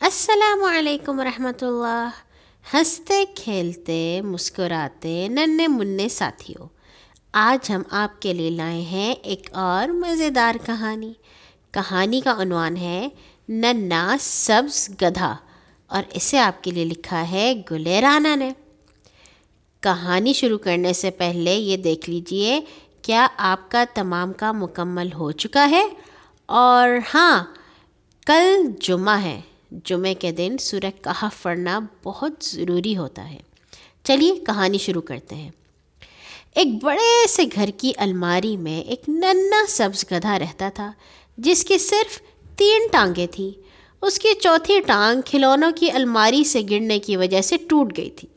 السلام علیکم ورحمۃ اللہ ہنستے، کھیلتے، مسکراتے ننے منع ساتھیوں، آج ہم آپ کے لیے لائے ہیں ایک اور مزیدار کہانی۔ کہانی کا عنوان ہے ننا سبز گدھا، اور اسے آپ کے لیے لکھا ہے گلے رانا نے۔ کہانی شروع کرنے سے پہلے یہ دیکھ لیجیے، کیا آپ کا تمام کا مکمل ہو چکا ہے؟ اور ہاں کل جمعہ ہے۔ جمعے کے دن سورہ کہف پڑھنا بہت ضروری ہوتا ہے۔ چلیے، کہانی شروع کرتے ہیں۔ ایک بڑے سے گھر کی الماری میں ایک ننا سبز گدھا رہتا تھا، جس کی صرف تین ٹانگیں تھیں۔ اس کی چوتھی ٹانگ کھلونوں کی الماری سے گرنے کی وجہ سے ٹوٹ گئی تھی۔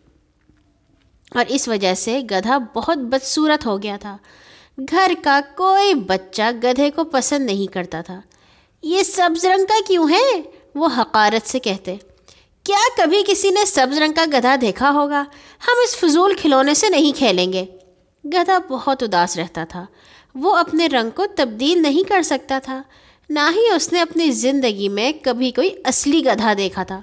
اور اس وجہ سے گدھا بہت بدصورت ہو گیا تھا۔ گھر کا کوئی بچہ گدھے کو پسند نہیں کرتا تھا۔ یہ سبز رنگ کا کیوں ہے؟ وہ حقارت سے کہتے، کیا کبھی کسی نے سبز رنگ کا گدھا دیکھا ہوگا؟ ہم اس فضول کھلونے سے نہیں کھیلیں گے۔ گدھا بہت اداس رہتا تھا۔ وہ اپنے رنگ کو تبدیل نہیں کر سکتا تھا۔ نہ ہی اس نے اپنی زندگی میں کبھی کوئی اصلی گدھا دیکھا تھا۔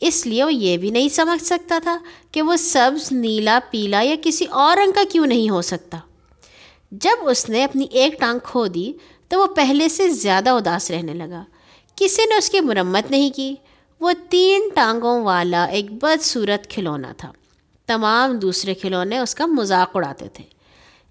اس لیے وہ یہ بھی نہیں سمجھ سکتا تھا کہ وہ سبز، نیلا، پیلا یا کسی اور رنگ کا کیوں نہیں ہو سکتا۔ جب اس نے اپنی ایک ٹانگ کھو دی تو وہ پہلے سے زیادہ اداس رہنے لگا۔ کسی نے اس کی مرمت نہیں کی۔ وہ تین ٹانگوں والا ایک بدصورت کھلونا تھا۔ تمام دوسرے کھلونے اس کا مذاق اڑاتے تھے۔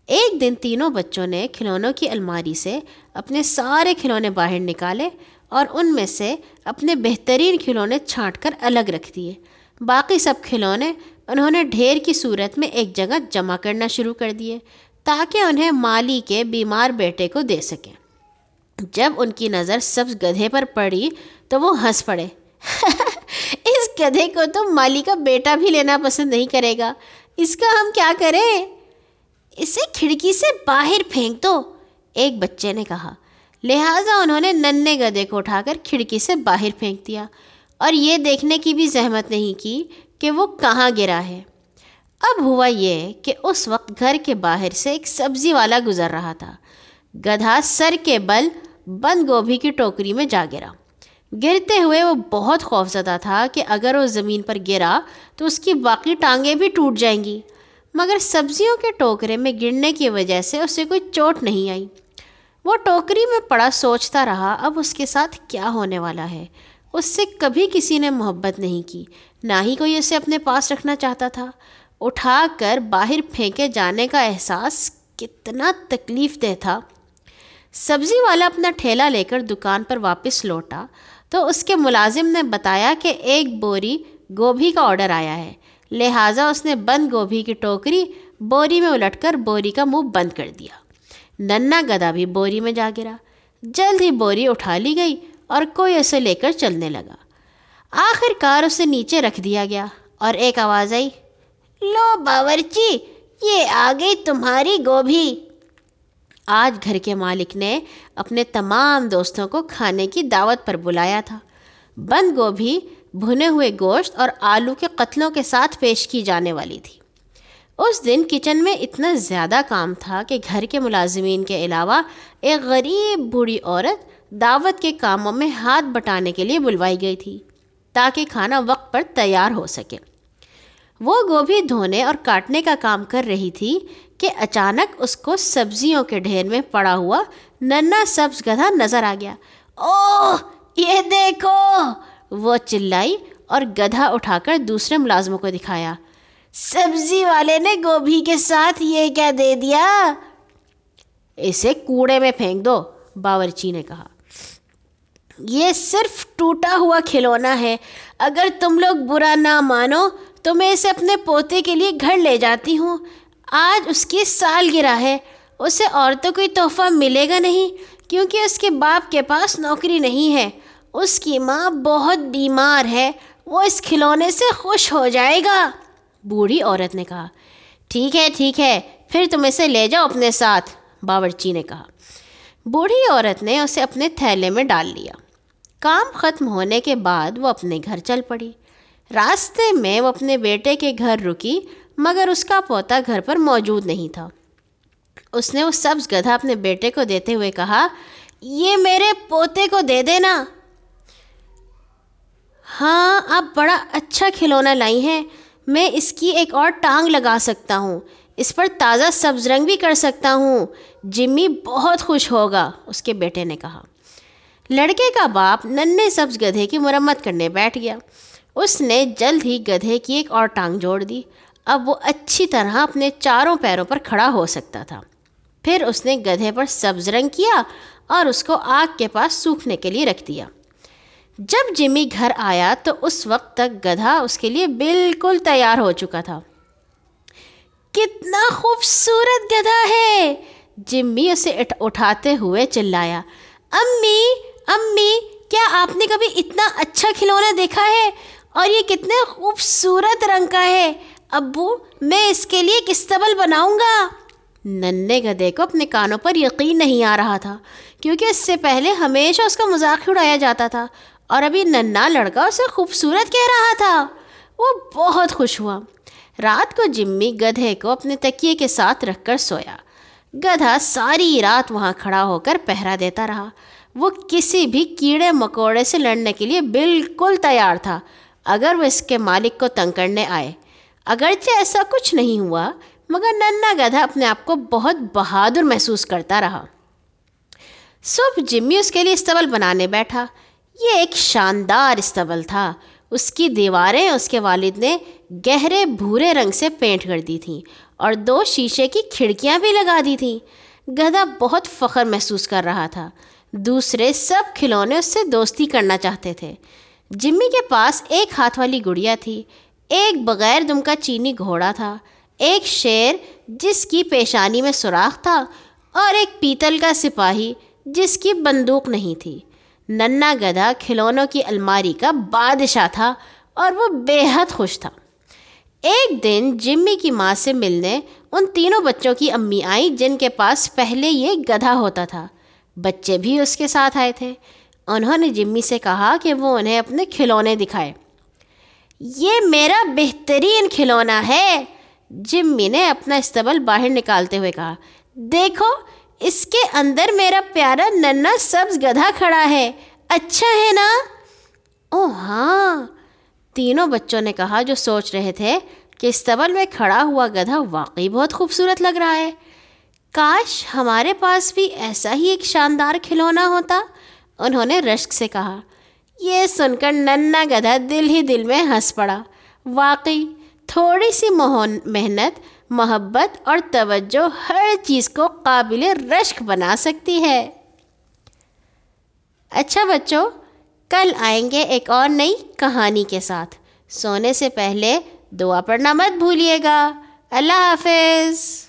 ایک دن تینوں بچوں نے کھلونوں کی الماری سے اپنے سارے کھلونے باہر نکالے اور ان میں سے اپنے بہترین کھلونے چھانٹ کر الگ رکھ دیے۔ باقی سب کھلونے انہوں نے ڈھیر کی صورت میں ایک جگہ جمع کرنا شروع کر دیے تاکہ انہیں مالی کے بیمار بیٹے کو دے سکیں۔ جب ان کی نظر سبز گدھے پر پڑی تو وہ ہنس پڑے۔ اس گدھے کو تو مالی کا بیٹا بھی لینا پسند نہیں کرے گا۔ اس کا ہم کیا کریں؟ اسے کھڑکی سے باہر پھینک دو۔ ایک بچے نے کہا۔ لہٰذا انہوں نے ننے گدھے کو اٹھا کر کھڑکی سے باہر پھینک دیا۔ اور یہ دیکھنے کی بھی زحمت نہیں کی کہ وہ کہاں گرا ہے۔ اب ہوا یہ کہ اس وقت گھر کے باہر سے ایک سبزی والا گزر رہا تھا۔ گدھا سر کے بل بند گوبھی کی ٹوکری میں جا گرا۔ گرتے ہوئے وہ بہت خوف زدہ تھا کہ اگر وہ زمین پر گرا تو اس کی باقی ٹانگیں بھی ٹوٹ جائیں گی۔ مگر سبزیوں کے ٹوکرے میں گرنے کی وجہ سے اسے کوئی چوٹ نہیں آئی۔ وہ ٹوکری میں پڑا سوچتا رہا، اب اس کے ساتھ کیا ہونے والا ہے؟ اس سے کبھی کسی نے محبت نہیں کی، نہ ہی کوئی اسے اپنے پاس رکھنا چاہتا تھا۔ اٹھا کر باہر پھینکے جانے کا احساس کتنا تکلیف دہ تھا۔ سبزی والا اپنا ٹھیلا لے کر دکان پر واپس لوٹا تو اس کے ملازم نے بتایا کہ ایک بوری گوبھی کا آڈر آیا ہے۔ لہٰذا اس نے بند گوبھی کی ٹوکری بوری میں الٹ کر بوری کا منہ بند کر دیا۔ ننا گدا بھی بوری میں جا گرا۔ جلد ہی بوری اٹھا لی گئی اور کوئی اسے لے کر چلنے لگا۔ آخر کار اسے نیچے رکھ دیا گیا اور ایک آواز آئی، لو باورچی، یہ آ گئی تمہاری گوبھی۔ آج گھر کے مالک نے اپنے تمام دوستوں کو کھانے کی دعوت پر بلایا تھا۔ بند گوبھی، بھنے ہوئے گوشت اور آلو کے قتلوں کے ساتھ پیش کی جانے والی تھی۔ اس دن کچن میں اتنا زیادہ کام تھا کہ گھر کے ملازمین کے علاوہ ایک غریب بوڑھی عورت دعوت کے کاموں میں ہاتھ بٹانے کے لیے بلوائی گئی تھی تاکہ کھانا وقت پر تیار ہو سکے۔ وہ گوبھی دھونے اور کاٹنے کا کام کر رہی تھی کہ اچانک اس کو سبزیوں کے ڈھیر میں پڑا ہوا ننا سبز گدھا نظر آ گیا۔ او یہ دیکھو۔ وہ چلائی اور گدھا اٹھا کر دوسرے ملازموں کو دکھایا۔ سبزی والے نے گوبھی کے ساتھ یہ کیا دے دیا؟ اسے کوڑے میں پھینک دو، باورچی نے کہا۔ یہ صرف ٹوٹا ہوا کھلونا ہے۔ اگر تم لوگ برا نہ مانو تو میں اسے اپنے پوتے کے لیے گھر لے جاتی ہوں۔ آج اس کی سال گرا ہے۔ اسے اور تو کوئی تحفہ ملے گا نہیں، کیونکہ اس کے باپ کے پاس نوکری نہیں ہے۔ اس کی ماں بہت بیمار ہے، وہ اس کھلونے سے خوش ہو جائے گا۔ بوڑھی عورت نے کہا، ٹھیک ہے ٹھیک ہے، پھر تم اسے لے جاؤ اپنے ساتھ، باورچی نے کہا۔ بوڑھی عورت نے اسے اپنے تھیلے میں ڈال لیا۔ کام ختم ہونے کے بعد وہ اپنے گھر چل پڑی۔ راستے میں وہ اپنے بیٹے کے گھر رکی۔ مگر اس کا پوتا گھر پر موجود نہیں تھا۔ اس نے وہ سبز گدھا اپنے بیٹے کو دیتے ہوئے کہا، یہ میرے پوتے کو دے دینا۔ ہاں آپ بڑا اچھا کھلونا لائی ہیں۔ میں اس کی ایک اور ٹانگ لگا سکتا ہوں۔ اس پر تازہ سبز رنگ بھی کر سکتا ہوں۔ جمی بہت خوش ہوگا۔ اس کے بیٹے نے کہا۔ لڑکے کا باپ ننے سبز گدھے کی مرمت کرنے بیٹھ گیا۔ اس نے جلد ہی گدھے کی ایک اور ٹانگ جوڑ دی۔ اب وہ اچھی طرح اپنے چاروں پیروں پر کھڑا ہو سکتا تھا۔ پھر اس نے گدھے پر سبز رنگ کیا اور اس کو آگ کے پاس سوکھنے کے لیے رکھ دیا۔ جب جمی گھر آیا تو اس وقت تک گدھا اس کے لیے بالکل تیار ہو چکا تھا۔ کتنا خوبصورت گدھا ہے! جمی اسے اٹھاتے ہوئے چلایا۔ امی امی، کیا آپ نے کبھی اتنا اچھا کھلونا دیکھا ہے؟ اور یہ کتنے خوبصورت رنگ کا ہے! ابو، میں اس کے لیے کستبل بناؤں گا؟ ننے گدے کو اپنے کانوں پر یقین نہیں آ رہا تھا، کیونکہ اس سے پہلے ہمیشہ اس کا مذاق اڑایا جاتا تھا، اور ابھی ننا لڑکا اسے خوبصورت کہہ رہا تھا۔ وہ بہت خوش ہوا۔ رات کو جمی گدھے کو اپنے تکیے کے ساتھ رکھ کر سویا۔ گدھا ساری رات وہاں کھڑا ہو کر پہرا دیتا رہا۔ وہ کسی بھی کیڑے مکوڑے سے لڑنے کے لیے بالکل تیار تھا۔ اگر وہ اس کے مالک کو تنگ کرنے آئے اگرچہ ایسا کچھ نہیں ہوا، مگر ننا گدھا اپنے آپ کو بہت بہادر محسوس کرتا رہا۔ صبح جمی اس کے لیے استبل بنانے بیٹھا۔ یہ ایک شاندار استبل تھا۔ اس کی دیواریں اس کے والد نے گہرے بھورے رنگ سے پینٹ کر دی تھیں اور دو شیشے کی کھڑکیاں بھی لگا دی تھیں۔ گدھا بہت فخر محسوس کر رہا تھا۔ دوسرے سب کھلونے اس سے دوستی کرنا چاہتے تھے۔ جمی کے پاس ایک ہاتھ والی گڑیا تھی۔ ایک بغیر دم کا چینی گھوڑا تھا، ایک شیر جس کی پیشانی میں سوراخ تھا اور ایک پیتل کا سپاہی جس کی بندوق نہیں تھی۔ ننا گدھا کھلونوں کی الماری کا بادشاہ تھا اور وہ بے حد خوش تھا۔ ایک دن جمی کی ماں سے ملنے ان تینوں بچوں کی امی آئیں جن کے پاس پہلے یہ گدھا ہوتا تھا۔ بچے بھی اس کے ساتھ آئے تھے۔ انہوں نے جمی سے کہا کہ وہ انہیں اپنے کھلونے دکھائے۔ یہ میرا بہترین کھلونا ہے۔ جمی نے اپنا استبل باہر نکالتے ہوئے کہا، دیکھو، اس کے اندر میرا پیارا ننا سبز گدھا کھڑا ہے۔ اچھا ہے نا؟ او ہاں۔ تینوں بچوں نے کہا جو سوچ رہے تھے کہ استبل میں کھڑا ہوا گدھا واقعی بہت خوبصورت لگ رہا ہے۔ کاش ہمارے پاس بھی ایسا ہی ایک شاندار کھلونا ہوتا، انہوں نے رشک سے کہا۔ یہ سن کر ننا گدھا دل ہی دل میں ہنس پڑا۔ واقعی تھوڑی سی محنت، محبت اور توجہ ہر چیز کو قابل رشک بنا سکتی ہے۔ اچھا بچوں، کل آئیں گے ایک اور نئی کہانی کے ساتھ۔ سونے سے پہلے دعا پڑھنا مت بھولیے گا۔ اللہ حافظ۔